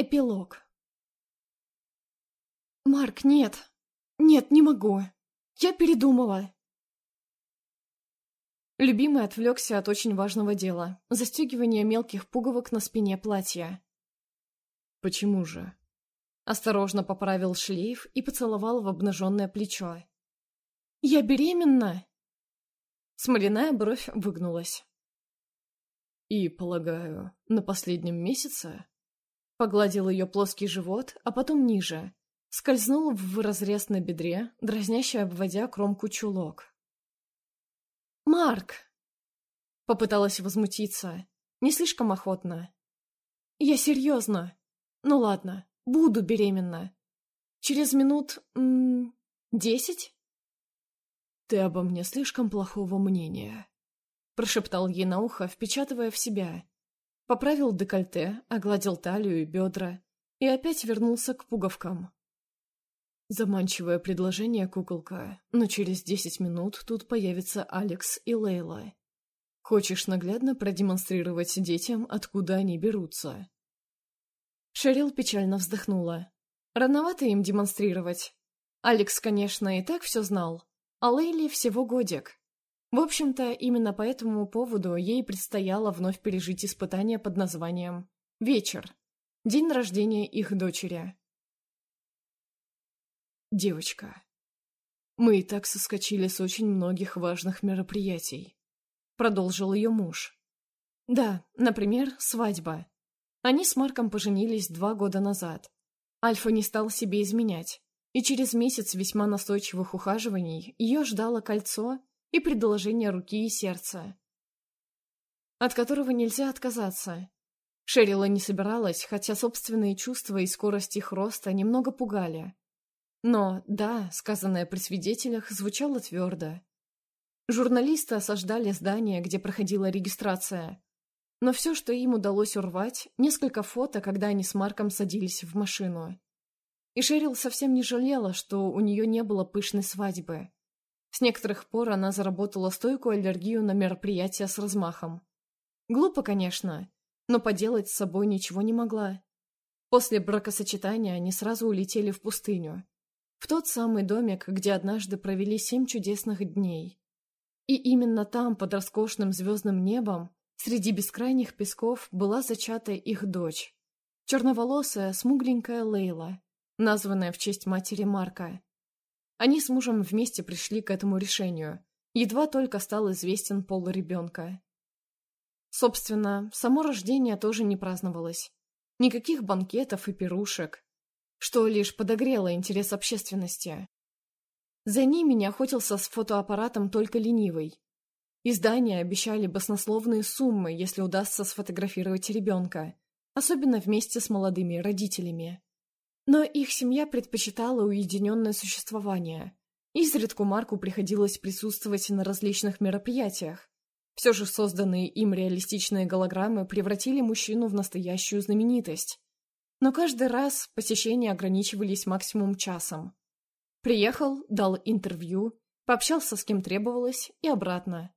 Эпилог. «Марк, нет! Нет, не могу! Я передумала!» Любимый отвлекся от очень важного дела — застегивания мелких пуговок на спине платья. «Почему же?» Осторожно поправил шлейф и поцеловал в обнаженное плечо. «Я беременна!» Смоляная бровь выгнулась. «И, полагаю, на последнем месяце?» Погладил ее плоский живот, а потом ниже. Скользнул в разрез на бедре, дразняще обводя кромку чулок. «Марк!» Попыталась возмутиться. Не слишком охотно. «Я серьезно. Ну ладно, буду беременна. Через минут... М -м, десять?» «Ты обо мне слишком плохого мнения», — прошептал ей на ухо, впечатывая в себя. Поправил декольте, огладил талию и бедра и опять вернулся к пуговкам. Заманчивое предложение, куколка, но через десять минут тут появятся Алекс и Лейла. Хочешь наглядно продемонстрировать детям, откуда они берутся? Шерил печально вздохнула. Рановато им демонстрировать. Алекс, конечно, и так все знал, а Лейли всего годик. В общем-то, именно по этому поводу ей предстояло вновь пережить испытание под названием «Вечер». День рождения их дочери. «Девочка, мы и так соскочили с очень многих важных мероприятий», — продолжил ее муж. «Да, например, свадьба. Они с Марком поженились два года назад. Альфа не стал себе изменять, и через месяц весьма настойчивых ухаживаний ее ждало кольцо и предложение руки и сердца, от которого нельзя отказаться. Шерила не собиралась, хотя собственные чувства и скорость их роста немного пугали. Но, да, сказанное при свидетелях звучало твердо. Журналисты осаждали здание, где проходила регистрация. Но все, что им удалось урвать, несколько фото, когда они с Марком садились в машину. И Шерил совсем не жалела, что у нее не было пышной свадьбы. С некоторых пор она заработала стойкую аллергию на мероприятия с размахом. Глупо, конечно, но поделать с собой ничего не могла. После бракосочетания они сразу улетели в пустыню. В тот самый домик, где однажды провели семь чудесных дней. И именно там, под роскошным звездным небом, среди бескрайних песков, была зачата их дочь. Черноволосая, смугленькая Лейла, названная в честь матери Марка. Они с мужем вместе пришли к этому решению. Едва только стал известен пол ребенка. Собственно, само рождение тоже не праздновалось. Никаких банкетов и пирушек, что лишь подогрело интерес общественности. За ними не охотился с фотоаппаратом только ленивый. Издания обещали баснословные суммы, если удастся сфотографировать ребенка, особенно вместе с молодыми родителями. Но их семья предпочитала уединенное существование. Изредку Марку приходилось присутствовать на различных мероприятиях. Все же созданные им реалистичные голограммы превратили мужчину в настоящую знаменитость. Но каждый раз посещения ограничивались максимум часом. Приехал, дал интервью, пообщался с кем требовалось и обратно.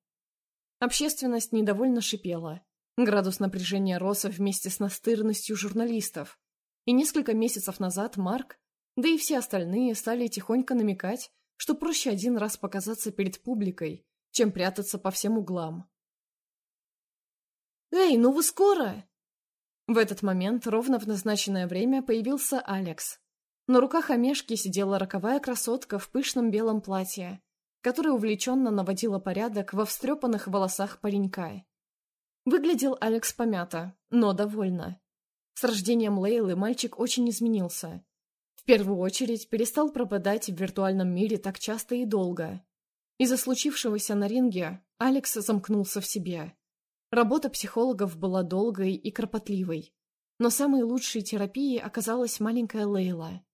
Общественность недовольно шипела. Градус напряжения рос вместе с настырностью журналистов. И несколько месяцев назад Марк, да и все остальные стали тихонько намекать, что проще один раз показаться перед публикой, чем прятаться по всем углам. «Эй, ну вы скоро!» В этот момент, ровно в назначенное время, появился Алекс. На руках Омешки сидела роковая красотка в пышном белом платье, которая увлеченно наводила порядок во встрепанных волосах паренька. Выглядел Алекс помято, но довольно. С рождением Лейлы мальчик очень изменился. В первую очередь перестал пропадать в виртуальном мире так часто и долго. Из-за случившегося на ринге Алекс замкнулся в себе. Работа психологов была долгой и кропотливой. Но самой лучшей терапией оказалась маленькая Лейла.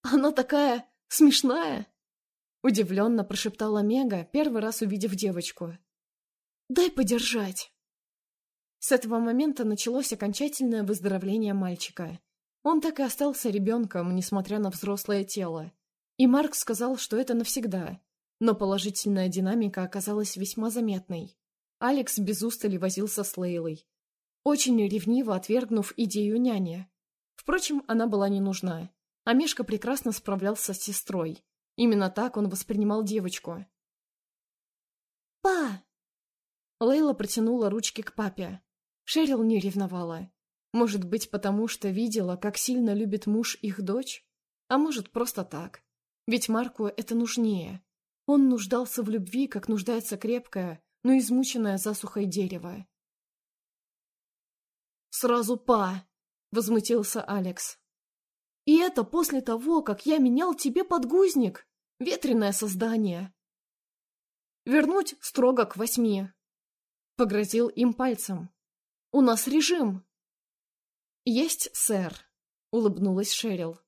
«Она такая смешная!» Удивленно прошептала Мега, первый раз увидев девочку. «Дай подержать!» С этого момента началось окончательное выздоровление мальчика. Он так и остался ребенком, несмотря на взрослое тело. И Марк сказал, что это навсегда. Но положительная динамика оказалась весьма заметной. Алекс без устали возился с Лейлой. очень ревниво отвергнув идею няни. Впрочем, она была не нужна. А Мишка прекрасно справлялся с сестрой. Именно так он воспринимал девочку. «Па!» Лейла протянула ручки к папе. Шерил не ревновала. Может быть, потому что видела, как сильно любит муж их дочь? А может, просто так. Ведь Марку это нужнее. Он нуждался в любви, как нуждается крепкое, но измученное засухой дерево. «Сразу па!» — возмутился Алекс. «И это после того, как я менял тебе подгузник! Ветреное создание!» «Вернуть строго к восьми!» — погрозил им пальцем. «У нас режим!» «Есть, сэр!» — улыбнулась Шерил.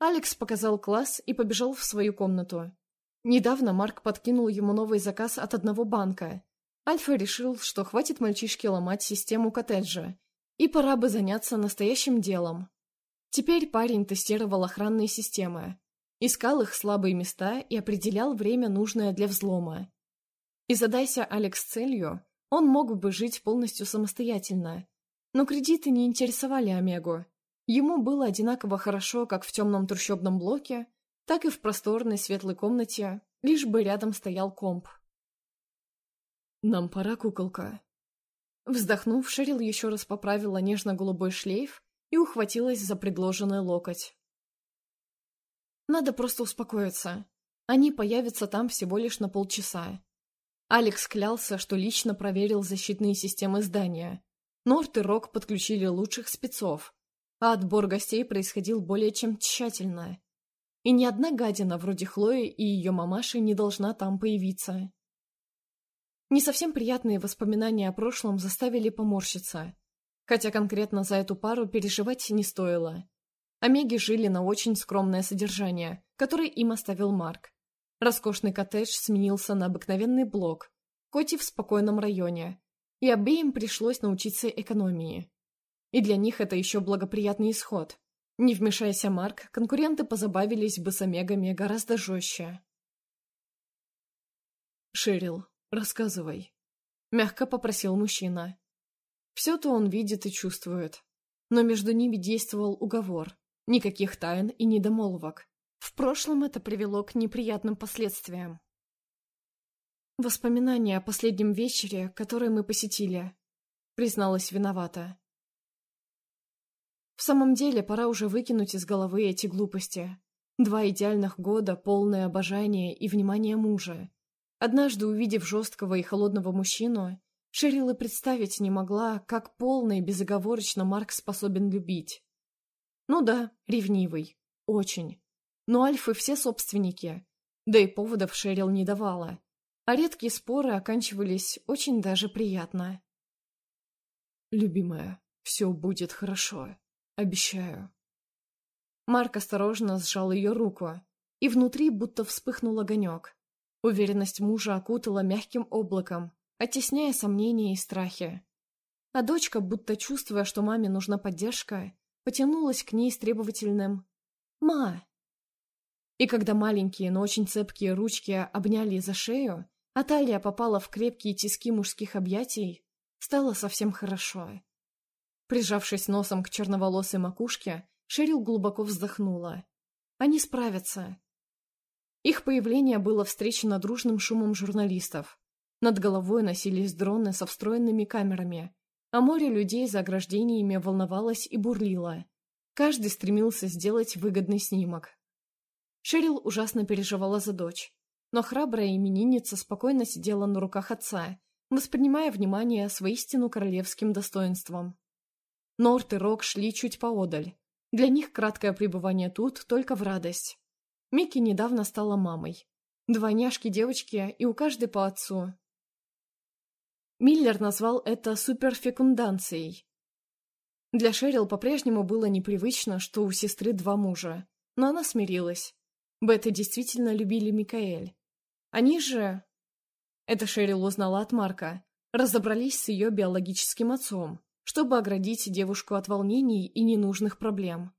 Алекс показал класс и побежал в свою комнату. Недавно Марк подкинул ему новый заказ от одного банка. Альфа решил, что хватит мальчишке ломать систему коттеджа, и пора бы заняться настоящим делом. Теперь парень тестировал охранные системы, искал их слабые места и определял время, нужное для взлома. И задайся Алекс целью, он мог бы жить полностью самостоятельно. Но кредиты не интересовали Омегу. Ему было одинаково хорошо как в темном трущобном блоке, так и в просторной светлой комнате, лишь бы рядом стоял комп. «Нам пора, куколка». Вздохнув, Шерил еще раз поправила нежно-голубой шлейф и ухватилась за предложенный локоть. «Надо просто успокоиться. Они появятся там всего лишь на полчаса». Алекс клялся, что лично проверил защитные системы здания. Норт и Рок подключили лучших спецов, а отбор гостей происходил более чем тщательно. И ни одна гадина вроде Хлои и ее мамаши не должна там появиться. Не совсем приятные воспоминания о прошлом заставили поморщиться, хотя конкретно за эту пару переживать не стоило. Омеги жили на очень скромное содержание, которое им оставил Марк. Роскошный коттедж сменился на обыкновенный блок, хоть и в спокойном районе, и обеим пришлось научиться экономии. И для них это еще благоприятный исход. Не вмешайся Марк, конкуренты позабавились бы с омегами гораздо жестче. «Шерил, рассказывай», — мягко попросил мужчина. Все-то он видит и чувствует. Но между ними действовал уговор. Никаких тайн и недомолвок. В прошлом это привело к неприятным последствиям. Воспоминания о последнем вечере, который мы посетили, призналась виновата. В самом деле, пора уже выкинуть из головы эти глупости. Два идеальных года, полное обожание и внимание мужа. Однажды, увидев жесткого и холодного мужчину, Шерил представить не могла, как полно и безоговорочно Марк способен любить. Ну да, ревнивый. Очень. Но Альфы все собственники. Да и поводов Шерил не давала. А редкие споры оканчивались очень даже приятно. «Любимая, все будет хорошо», Обещаю. Марк осторожно сжал ее руку, и внутри будто вспыхнул огонек. Уверенность мужа окутала мягким облаком, оттесняя сомнения и страхи. А дочка, будто чувствуя, что маме нужна поддержка, потянулась к ней с требовательным «Ма!». И когда маленькие, но очень цепкие ручки обняли за шею, а талия попала в крепкие тиски мужских объятий, стало совсем хорошо. Прижавшись носом к черноволосой макушке, Шерил глубоко вздохнула. Они справятся. Их появление было встречено дружным шумом журналистов. Над головой носились дроны со встроенными камерами, а море людей за ограждениями волновалось и бурлило. Каждый стремился сделать выгодный снимок. Шерил ужасно переживала за дочь, но храбрая именинница спокойно сидела на руках отца, воспринимая внимание с воистину королевским достоинством. Норт и Рок шли чуть поодаль. Для них краткое пребывание тут только в радость. Микки недавно стала мамой. Двойняшки девочки и у каждой по отцу. Миллер назвал это суперфекунданцией. Для Шерил по-прежнему было непривычно, что у сестры два мужа, но она смирилась. Беты действительно любили Микаэль. Они же... Это Шерил узнала от Марка. Разобрались с ее биологическим отцом чтобы оградить девушку от волнений и ненужных проблем.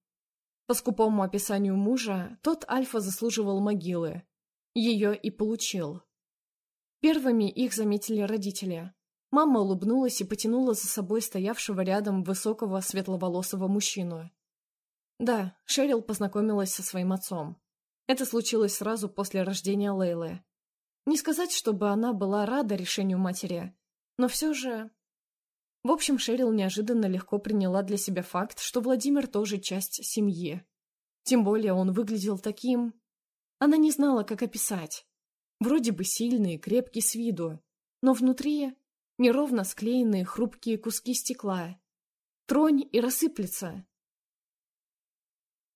По скупому описанию мужа, тот Альфа заслуживал могилы. Ее и получил. Первыми их заметили родители. Мама улыбнулась и потянула за собой стоявшего рядом высокого светловолосого мужчину. Да, Шерил познакомилась со своим отцом. Это случилось сразу после рождения Лейлы. Не сказать, чтобы она была рада решению матери, но все же... В общем, Шерил неожиданно легко приняла для себя факт, что Владимир тоже часть семьи. Тем более он выглядел таким... Она не знала, как описать. Вроде бы сильный, и крепкий с виду, но внутри неровно склеенные хрупкие куски стекла. Тронь и рассыплется.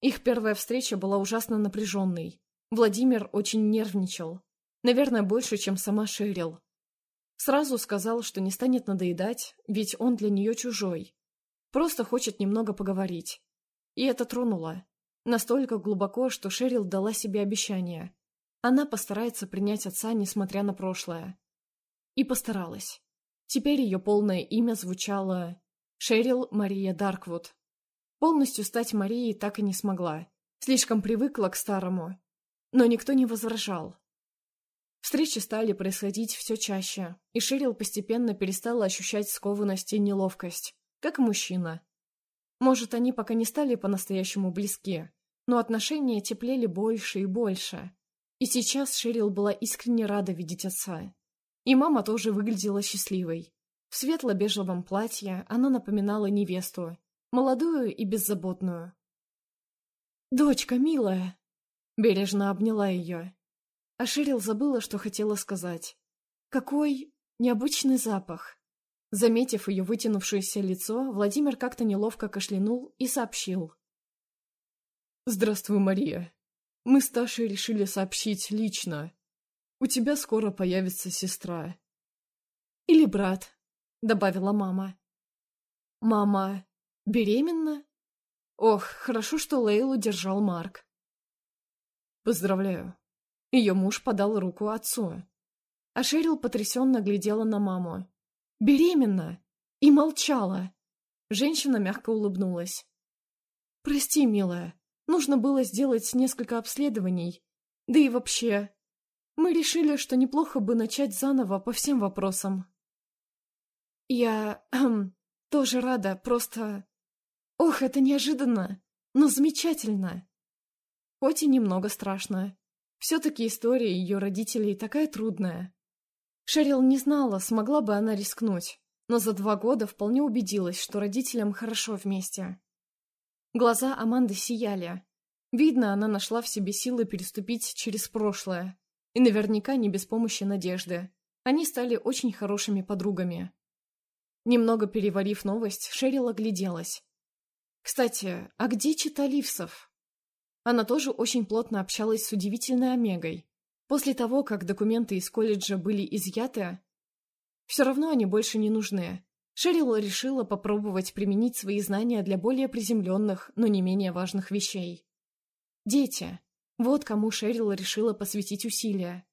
Их первая встреча была ужасно напряженной. Владимир очень нервничал. Наверное, больше, чем сама Шерил. Сразу сказал, что не станет надоедать, ведь он для нее чужой. Просто хочет немного поговорить. И это тронуло. Настолько глубоко, что Шерил дала себе обещание. Она постарается принять отца, несмотря на прошлое. И постаралась. Теперь ее полное имя звучало Шерил Мария Дарквуд. Полностью стать Марией так и не смогла. Слишком привыкла к старому. Но никто не возражал. Встречи стали происходить все чаще, и Шерил постепенно перестала ощущать скованность и неловкость, как мужчина. Может, они пока не стали по-настоящему близки, но отношения теплели больше и больше. И сейчас Шерил была искренне рада видеть отца. И мама тоже выглядела счастливой. В светло-бежевом платье она напоминала невесту, молодую и беззаботную. «Дочка, милая!» Бережно обняла ее. А Ширил забыла, что хотела сказать. «Какой необычный запах!» Заметив ее вытянувшееся лицо, Владимир как-то неловко кашлянул и сообщил. «Здравствуй, Мария. Мы с Ташей решили сообщить лично. У тебя скоро появится сестра. Или брат, добавила мама. Мама беременна? Ох, хорошо, что Лейлу держал Марк. Поздравляю. Ее муж подал руку отцу. А Шерил потрясенно глядела на маму. «Беременна!» И молчала. Женщина мягко улыбнулась. «Прости, милая, нужно было сделать несколько обследований. Да и вообще, мы решили, что неплохо бы начать заново по всем вопросам. Я... Тоже рада, просто... Ох, это неожиданно, но замечательно. Хоть и немного страшно. Все-таки история ее родителей такая трудная. Шерил не знала, смогла бы она рискнуть, но за два года вполне убедилась, что родителям хорошо вместе. Глаза Аманды сияли. Видно, она нашла в себе силы переступить через прошлое, и наверняка не без помощи Надежды. Они стали очень хорошими подругами. Немного переварив новость, Шерил огляделась. Кстати, а где Чита Ливсов? Она тоже очень плотно общалась с удивительной Омегой. После того, как документы из колледжа были изъяты, все равно они больше не нужны. Шерил решила попробовать применить свои знания для более приземленных, но не менее важных вещей. Дети. Вот кому Шерил решила посвятить усилия.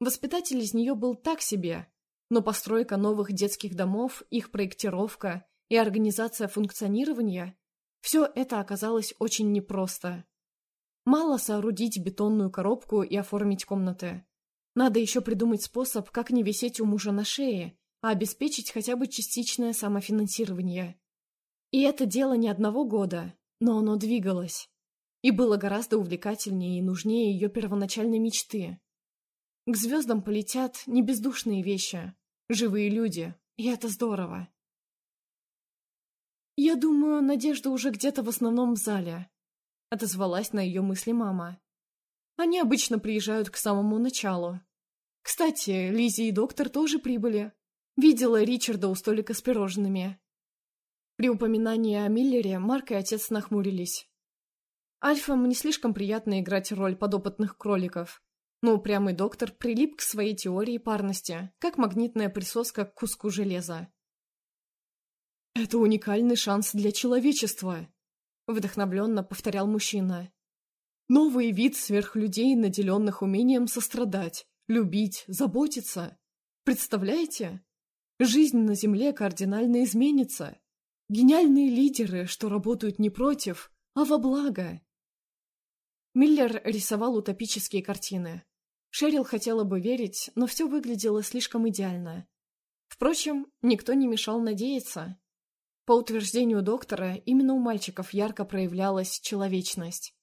Воспитатель из нее был так себе, но постройка новых детских домов, их проектировка и организация функционирования – все это оказалось очень непросто. Мало соорудить бетонную коробку и оформить комнаты. Надо еще придумать способ, как не висеть у мужа на шее, а обеспечить хотя бы частичное самофинансирование. И это дело не одного года, но оно двигалось и было гораздо увлекательнее и нужнее ее первоначальной мечты. К звездам полетят не бездушные вещи, живые люди, и это здорово. «Я думаю, Надежда уже где-то в основном зале», — отозвалась на ее мысли мама. «Они обычно приезжают к самому началу. Кстати, Лизи и доктор тоже прибыли. Видела Ричарда у столика с пирожными». При упоминании о Миллере Марк и отец нахмурились. Альфам не слишком приятно играть роль подопытных кроликов, но упрямый доктор прилип к своей теории парности, как магнитная присоска к куску железа. «Это уникальный шанс для человечества», — вдохновленно повторял мужчина. «Новый вид сверхлюдей, наделенных умением сострадать, любить, заботиться. Представляете? Жизнь на Земле кардинально изменится. Гениальные лидеры, что работают не против, а во благо. Миллер рисовал утопические картины. Шерил хотела бы верить, но все выглядело слишком идеально. Впрочем, никто не мешал надеяться. По утверждению доктора, именно у мальчиков ярко проявлялась человечность.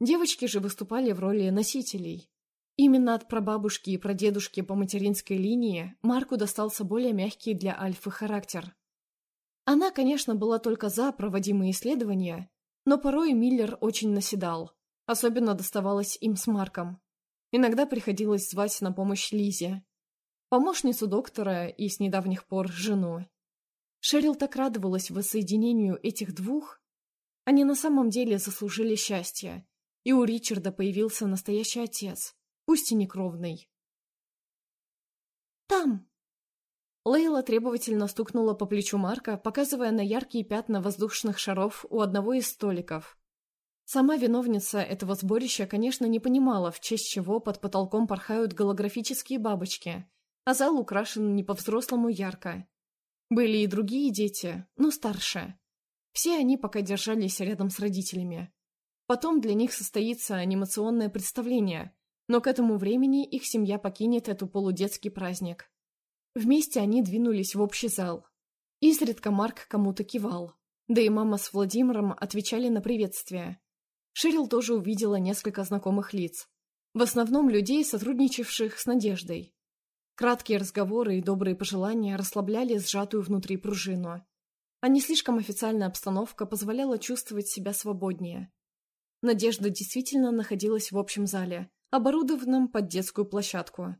Девочки же выступали в роли носителей. Именно от прабабушки и прадедушки по материнской линии Марку достался более мягкий для Альфы характер. Она, конечно, была только за проводимые исследования, но порой Миллер очень наседал. Особенно доставалось им с Марком. Иногда приходилось звать на помощь Лизе, помощницу доктора и с недавних пор жену. Шерил так радовалась воссоединению этих двух. Они на самом деле заслужили счастья, и у Ричарда появился настоящий отец, пусть и некровный. «Там!» Лейла требовательно стукнула по плечу Марка, показывая на яркие пятна воздушных шаров у одного из столиков. Сама виновница этого сборища, конечно, не понимала, в честь чего под потолком порхают голографические бабочки, а зал украшен не по-взрослому ярко. Были и другие дети, но старше. Все они пока держались рядом с родителями. Потом для них состоится анимационное представление, но к этому времени их семья покинет эту полудетский праздник. Вместе они двинулись в общий зал. Изредка Марк кому-то кивал, да и мама с Владимиром отвечали на приветствие. Шерил тоже увидела несколько знакомых лиц. В основном людей, сотрудничавших с Надеждой. Краткие разговоры и добрые пожелания расслабляли сжатую внутри пружину. А не слишком официальная обстановка позволяла чувствовать себя свободнее. Надежда действительно находилась в общем зале, оборудованном под детскую площадку.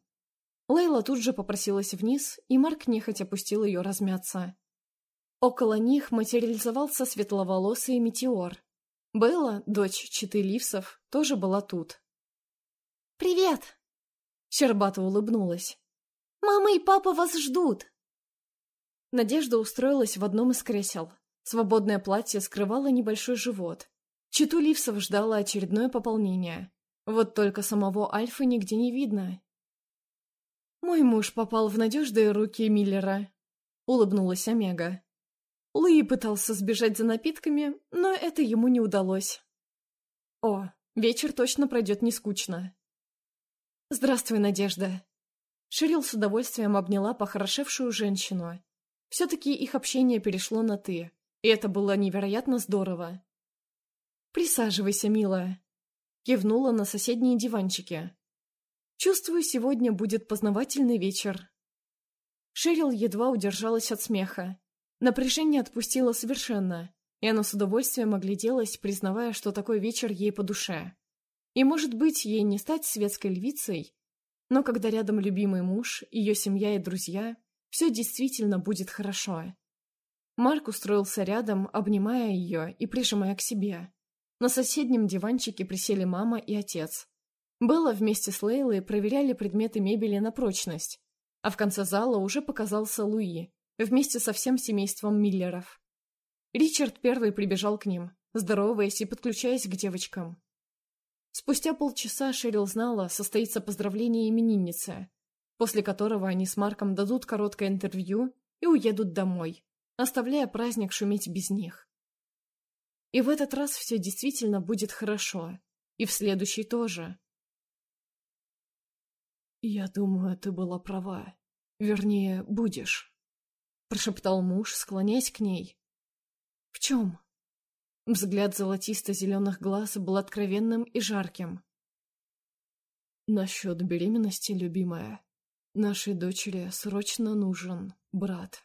Лейла тут же попросилась вниз, и Марк нехотя пустил ее размяться. Около них материализовался светловолосый метеор. Белла, дочь Читы Ливсов, тоже была тут. «Привет!» Щербата улыбнулась. «Мама и папа вас ждут!» Надежда устроилась в одном из кресел. Свободное платье скрывало небольшой живот. Читу Ливсов ждала очередное пополнение. Вот только самого Альфа нигде не видно, «Мой муж попал в надежные руки Миллера», — улыбнулась Омега. Луи пытался сбежать за напитками, но это ему не удалось. «О, вечер точно пройдет не скучно». «Здравствуй, Надежда». Ширил с удовольствием обняла похорошевшую женщину. Все-таки их общение перешло на «ты», и это было невероятно здорово. «Присаживайся, милая», — кивнула на соседние диванчики. Чувствую, сегодня будет познавательный вечер. Шерил едва удержалась от смеха. Напряжение отпустило совершенно, и она с удовольствием огляделась, признавая, что такой вечер ей по душе. И, может быть, ей не стать светской львицей, но когда рядом любимый муж, ее семья и друзья, все действительно будет хорошо. Марк устроился рядом, обнимая ее и прижимая к себе. На соседнем диванчике присели мама и отец. Белла вместе с Лейлой проверяли предметы мебели на прочность, а в конце зала уже показался Луи, вместе со всем семейством Миллеров. Ричард первый прибежал к ним, здороваясь и подключаясь к девочкам. Спустя полчаса Шерил знала, состоится поздравление именинницы, после которого они с Марком дадут короткое интервью и уедут домой, оставляя праздник шуметь без них. И в этот раз все действительно будет хорошо, и в следующий тоже. «Я думаю, ты была права. Вернее, будешь», — прошептал муж, склоняясь к ней. «В чем?» Взгляд золотисто-зеленых глаз был откровенным и жарким. «Насчет беременности, любимая, нашей дочери срочно нужен брат».